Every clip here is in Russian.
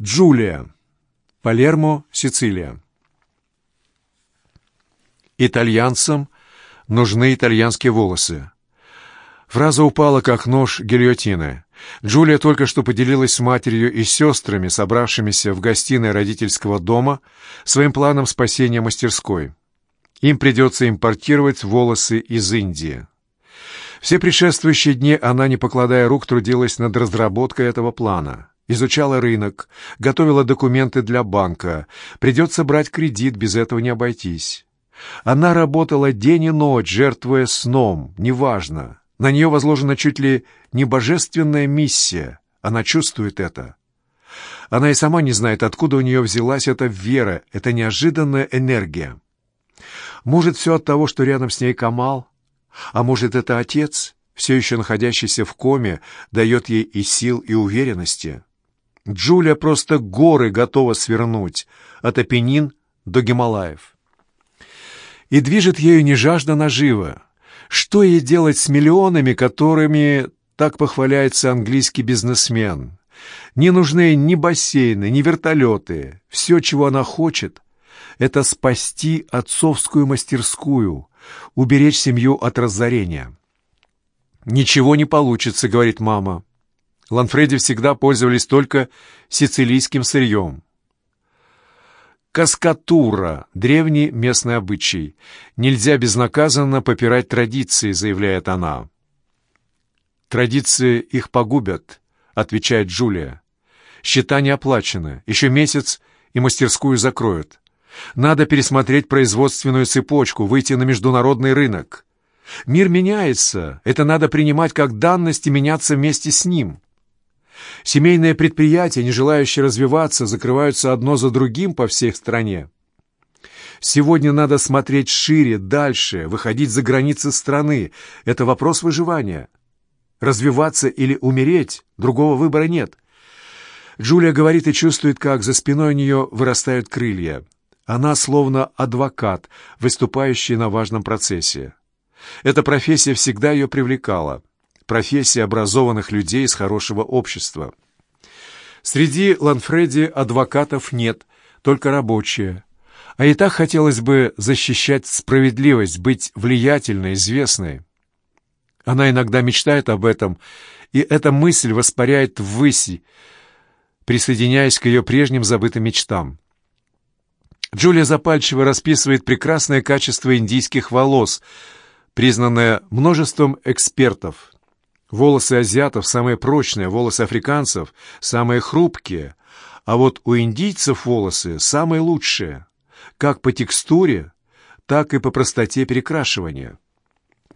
Джулия. Палермо, Сицилия. Итальянцам нужны итальянские волосы. Фраза упала, как нож гильотины. Джулия только что поделилась с матерью и сестрами, собравшимися в гостиной родительского дома, своим планом спасения мастерской. Им придется импортировать волосы из Индии. Все предшествующие дни она, не покладая рук, трудилась над разработкой этого плана. Изучала рынок, готовила документы для банка. Придется брать кредит, без этого не обойтись. Она работала день и ночь, жертвуя сном, неважно. На нее возложена чуть ли не божественная миссия. Она чувствует это. Она и сама не знает, откуда у нее взялась эта вера, эта неожиданная энергия. Может, все от того, что рядом с ней Камал? А может, это отец, все еще находящийся в коме, дает ей и сил, и уверенности? Джулия просто горы готова свернуть, от Апеннин до Гималаев. И движет ею не жажда нажива. Что ей делать с миллионами, которыми так похваляется английский бизнесмен? Не нужны ни бассейны, ни вертолеты. Все, чего она хочет, это спасти отцовскую мастерскую, уберечь семью от разорения. «Ничего не получится», — говорит мама. Ланфреди всегда пользовались только сицилийским сырьем. Каскатура — древний местный обычай. Нельзя безнаказанно попирать традиции, заявляет она. Традиции их погубят, отвечает Джулия. Счета не оплачены. Еще месяц и мастерскую закроют. Надо пересмотреть производственную цепочку, выйти на международный рынок. Мир меняется. Это надо принимать как данность и меняться вместе с ним. Семейные предприятия, не желающие развиваться, закрываются одно за другим по всей стране. Сегодня надо смотреть шире, дальше, выходить за границы страны. Это вопрос выживания. Развиваться или умереть, другого выбора нет. Джулия говорит и чувствует, как за спиной у нее вырастают крылья. Она словно адвокат, выступающий на важном процессе. Эта профессия всегда ее привлекала профессия образованных людей из хорошего общества. Среди Ланфреди адвокатов нет, только рабочие. А и так хотелось бы защищать справедливость, быть влиятельной, известной. Она иногда мечтает об этом, и эта мысль воспаряет ввысь, присоединяясь к ее прежним забытым мечтам. Джулия запальчиво расписывает прекрасное качество индийских волос, признанное множеством экспертов. Волосы азиатов самые прочные, волосы африканцев самые хрупкие, а вот у индийцев волосы самые лучшие, как по текстуре, так и по простоте перекрашивания.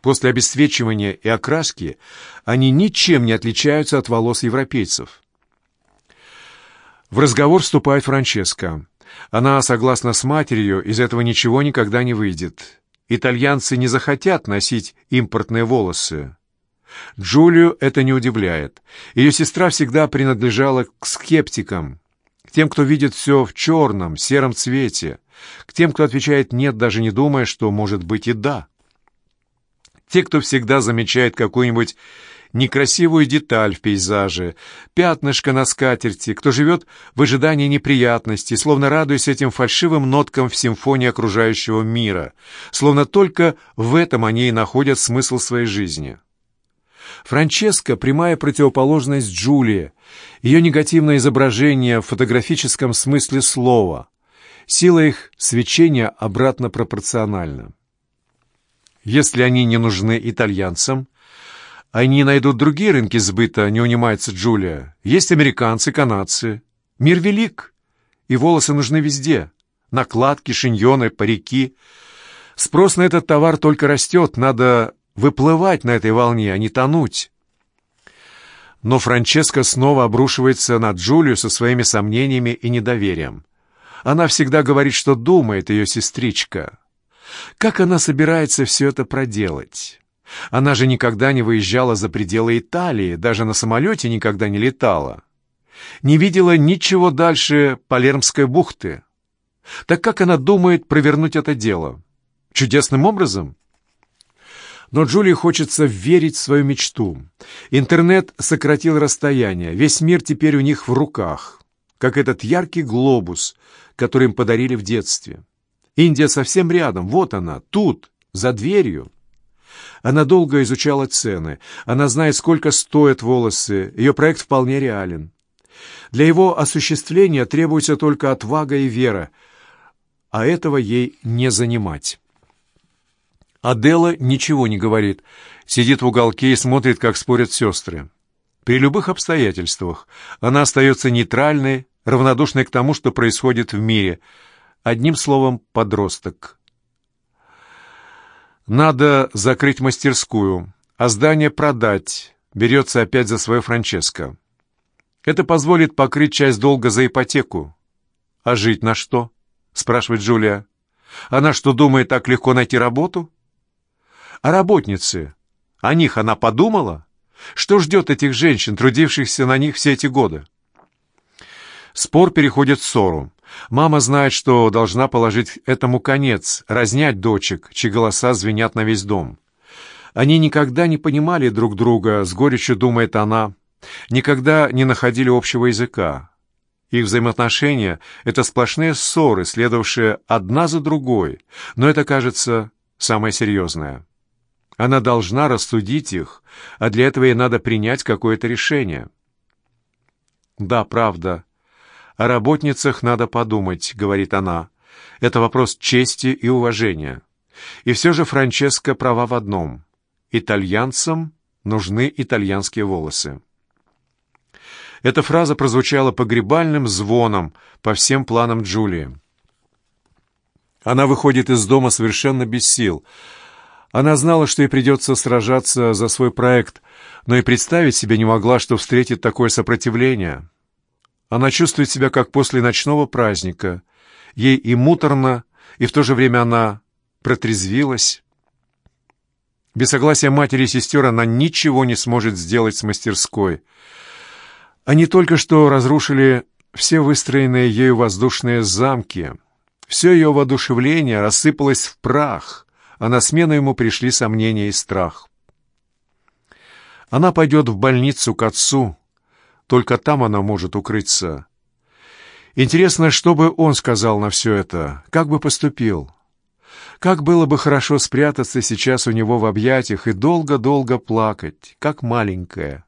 После обесцвечивания и окраски они ничем не отличаются от волос европейцев. В разговор вступает Франческа. Она, согласна с матерью, из этого ничего никогда не выйдет. Итальянцы не захотят носить импортные волосы. Джулию это не удивляет. Ее сестра всегда принадлежала к скептикам, к тем, кто видит все в черном, сером цвете, к тем, кто отвечает «нет», даже не думая, что может быть и «да». Те, кто всегда замечает какую-нибудь некрасивую деталь в пейзаже, пятнышко на скатерти, кто живет в ожидании неприятностей, словно радуясь этим фальшивым ноткам в симфонии окружающего мира, словно только в этом они и находят смысл своей жизни. Франческа — прямая противоположность Джулии, ее негативное изображение в фотографическом смысле слова. Сила их свечения обратно пропорциональна. Если они не нужны итальянцам, они найдут другие рынки сбыта, не унимается Джулия. Есть американцы, канадцы. Мир велик, и волосы нужны везде. Накладки, шиньоны, парики. Спрос на этот товар только растет, надо выплывать на этой волне, а не тонуть. Но Франческа снова обрушивается на Джулию со своими сомнениями и недоверием. Она всегда говорит, что думает ее сестричка. Как она собирается все это проделать? Она же никогда не выезжала за пределы Италии, даже на самолете никогда не летала. Не видела ничего дальше Палермской бухты. Так как она думает провернуть это дело? Чудесным образом? Но Джулии хочется верить в свою мечту. Интернет сократил расстояние, весь мир теперь у них в руках. как этот яркий глобус, который им подарили в детстве. Индия совсем рядом, вот она, тут, за дверью. Она долго изучала цены, она знает, сколько стоят волосы, ее проект вполне реален. Для его осуществления требуется только отвага и вера, а этого ей не занимать. Адела ничего не говорит, сидит в уголке и смотрит, как спорят сестры. При любых обстоятельствах она остается нейтральной, равнодушной к тому, что происходит в мире. Одним словом, подросток. Надо закрыть мастерскую, а здание продать. Берется опять за свое Франческо. Это позволит покрыть часть долга за ипотеку. А жить на что? Спрашивает Джулия. Она что, думает так легко найти работу? А работницы? О них она подумала? Что ждет этих женщин, трудившихся на них все эти годы? Спор переходит в ссору. Мама знает, что должна положить этому конец, разнять дочек, чьи голоса звенят на весь дом. Они никогда не понимали друг друга, с горечью думает она, никогда не находили общего языка. Их взаимоотношения — это сплошные ссоры, следовавшие одна за другой, но это, кажется, самое серьезное. Она должна рассудить их, а для этого ей надо принять какое-то решение. «Да, правда. О работницах надо подумать», — говорит она. «Это вопрос чести и уважения. И все же Франческа права в одном. Итальянцам нужны итальянские волосы». Эта фраза прозвучала погребальным звоном по всем планам Джулии. Она выходит из дома совершенно без сил — она знала, что ей придется сражаться за свой проект, но и представить себе не могла, что встретит такое сопротивление. Она чувствует себя как после ночного праздника. Ей и муторно, и в то же время она протрезвилась. Без согласия матери и сестер она ничего не сможет сделать с мастерской. Они только что разрушили все выстроенные ею воздушные замки. Все ее воодушевление рассыпалось в прах — а на смену ему пришли сомнения и страх. Она пойдет в больницу к отцу, только там она может укрыться. Интересно, что бы он сказал на все это, как бы поступил. Как было бы хорошо спрятаться сейчас у него в объятиях и долго-долго плакать, как маленькая.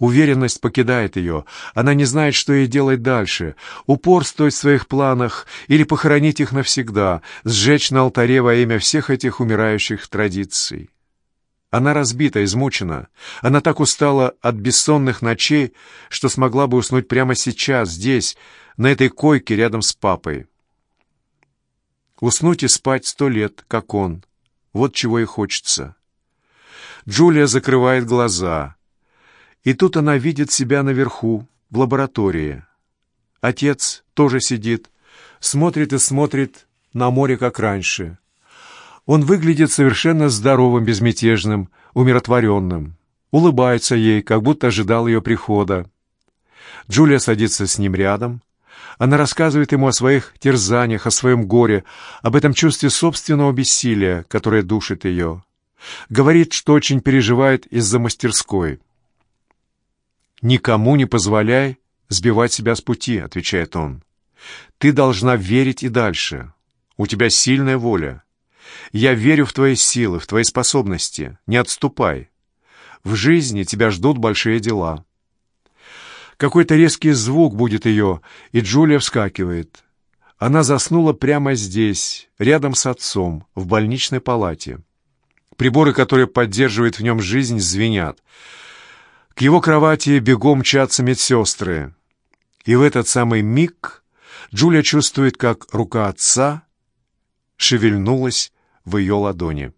Уверенность покидает ее. Она не знает, что ей делать дальше. Упорствовать в своих планах или похоронить их навсегда, сжечь на алтаре во имя всех этих умирающих традиций. Она разбита, измучена. Она так устала от бессонных ночей, что смогла бы уснуть прямо сейчас, здесь, на этой койке рядом с папой. Уснуть и спать сто лет, как он. Вот чего и хочется. Джулия закрывает глаза — и тут она видит себя наверху, в лаборатории. Отец тоже сидит, смотрит и смотрит на море, как раньше. Он выглядит совершенно здоровым, безмятежным, умиротворенным. Улыбается ей, как будто ожидал ее прихода. Джулия садится с ним рядом. Она рассказывает ему о своих терзаниях, о своем горе, об этом чувстве собственного бессилия, которое душит ее. Говорит, что очень переживает из-за мастерской. «Никому не позволяй сбивать себя с пути», — отвечает он. «Ты должна верить и дальше. У тебя сильная воля. Я верю в твои силы, в твои способности. Не отступай. В жизни тебя ждут большие дела». Какой-то резкий звук будет ее, и Джулия вскакивает. Она заснула прямо здесь, рядом с отцом, в больничной палате. Приборы, которые поддерживают в нем жизнь, звенят. Его кровати бегом мчатся медсестры. И в этот самый миг Джулия чувствует, как рука отца шевельнулась в ее ладони.